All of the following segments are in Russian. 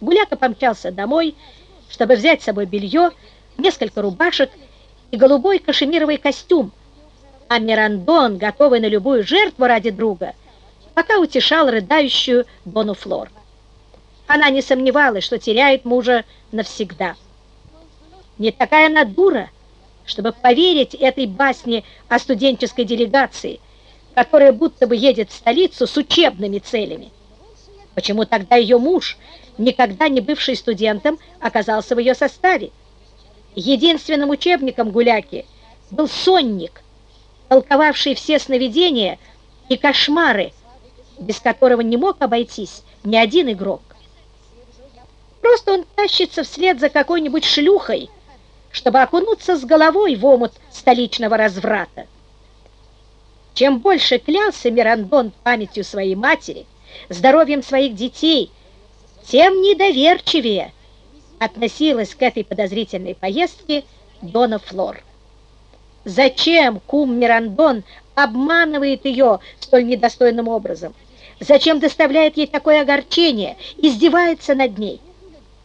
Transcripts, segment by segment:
Гуляка помчался домой, чтобы взять с собой белье, несколько рубашек и голубой кашемировый костюм, а Мирандон, готовый на любую жертву ради друга, пока утешал рыдающую Дону Флор. Она не сомневалась, что теряет мужа навсегда. Не такая она дура, чтобы поверить этой басне о студенческой делегации, которая будто бы едет в столицу с учебными целями. Почему тогда ее муж, никогда не бывший студентом, оказался в ее составе? Единственным учебником гуляки был сонник, толковавший все сновидения и кошмары, без которого не мог обойтись ни один игрок. Просто он тащится вслед за какой-нибудь шлюхой, чтобы окунуться с головой в омут столичного разврата. Чем больше клялся Мирандон памятью своей матери, здоровьем своих детей, тем недоверчивее относилась к этой подозрительной поездке Дона Флор. Зачем кум Мирандон обманывает ее столь недостойным образом? Зачем доставляет ей такое огорчение, издевается над ней?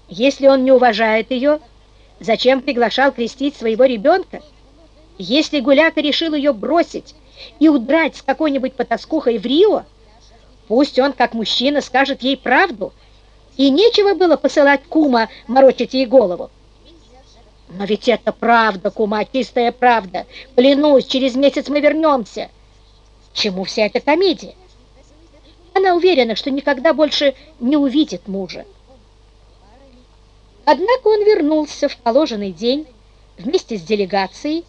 Если он не уважает ее, зачем приглашал крестить своего ребенка? Если Гуляка решил ее бросить и удрать с какой-нибудь потаскухой в Рио, пусть он, как мужчина, скажет ей правду, и нечего было посылать кума морочить ей голову. Но ведь это правда, кума, чистая правда. Клянусь, через месяц мы вернемся. Чему вся эта комедия? Она уверена, что никогда больше не увидит мужа. Однако он вернулся в положенный день вместе с делегацией,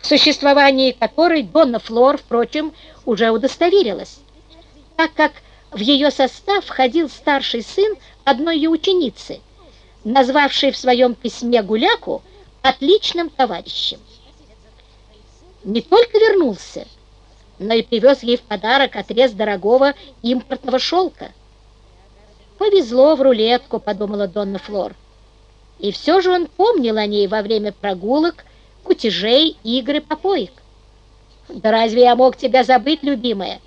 в существовании которой Донна Флор, впрочем, уже удостоверилась, так как в ее состав входил старший сын одной ее ученицы, назвавшей в своем письме Гуляку отличным товарищем. Не только вернулся, но и привез ей в подарок отрез дорогого импортного шелка. «Повезло в рулетку», — подумала Донна Флор. И все же он помнил о ней во время прогулок, кутежей, игры, попоек. «Да разве я мог тебя забыть, любимая?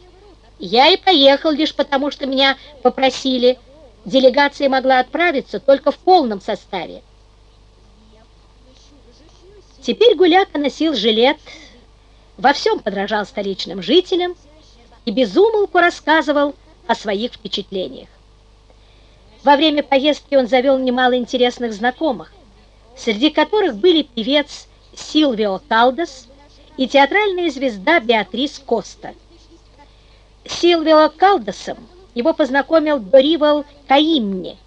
Я и поехал лишь потому, что меня попросили. Делегация могла отправиться только в полном составе». Теперь Гуляка носил жилет, во всем подражал столичным жителям и безумолку рассказывал о своих впечатлениях. Во время поездки он завел немало интересных знакомых, среди которых были певец Силвио Калдес и театральная звезда Беатрис Коста. Силвио Калдесом его познакомил Доривал Каимни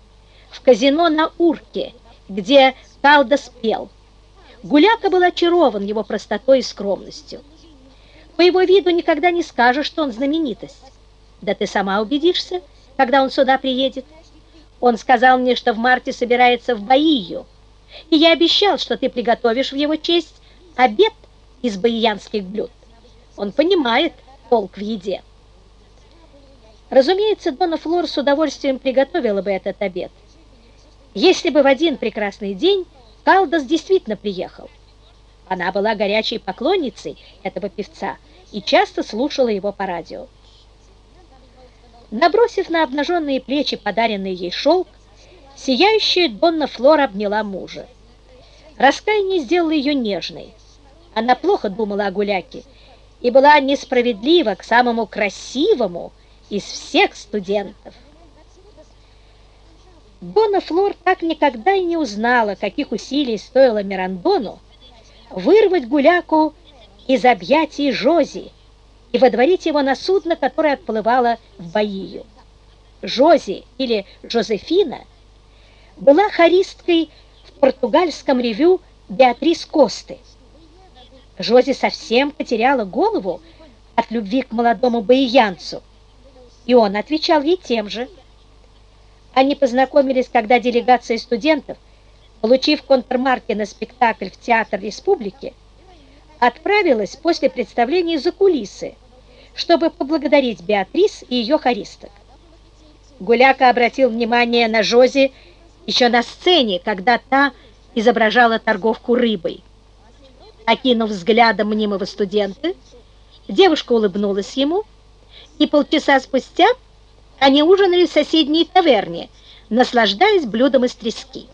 в казино на Урке, где Калдес пел. Гуляка был очарован его простотой и скромностью. По его виду никогда не скажешь, что он знаменитость. Да ты сама убедишься, когда он сюда приедет. Он сказал мне, что в марте собирается в Баию, и я обещал, что ты приготовишь в его честь обед из баиянских блюд. Он понимает толк в еде. Разумеется, Дона Флор с удовольствием приготовила бы этот обед, если бы в один прекрасный день Калдас действительно приехал. Она была горячей поклонницей этого певца и часто слушала его по радио. Набросив на обнаженные плечи подаренный ей шелк, сияющая Донна Флора обняла мужа. Раскаяние сделало ее нежной. Она плохо думала о гуляке и была несправедлива к самому красивому из всех студентов. Донна Флор так никогда и не узнала, каких усилий стоило Мирандону вырвать гуляку из объятий Жози, и водворить его на судно, которое отплывало в Баию. Жози или Жозефина была хористкой в португальском ревю Беатрис Косты. Жози совсем потеряла голову от любви к молодому баиянцу, и он отвечал ей тем же. Они познакомились, когда делегация студентов, получив контрмарки на спектакль в Театр Республики, отправилась после представления за кулисы, чтобы поблагодарить Беатрис и ее хористок. Гуляка обратил внимание на Жози еще на сцене, когда та изображала торговку рыбой. Окинув взглядом мнимого студента, девушка улыбнулась ему, и полчаса спустя они ужинали в соседней таверне, наслаждаясь блюдом из трески.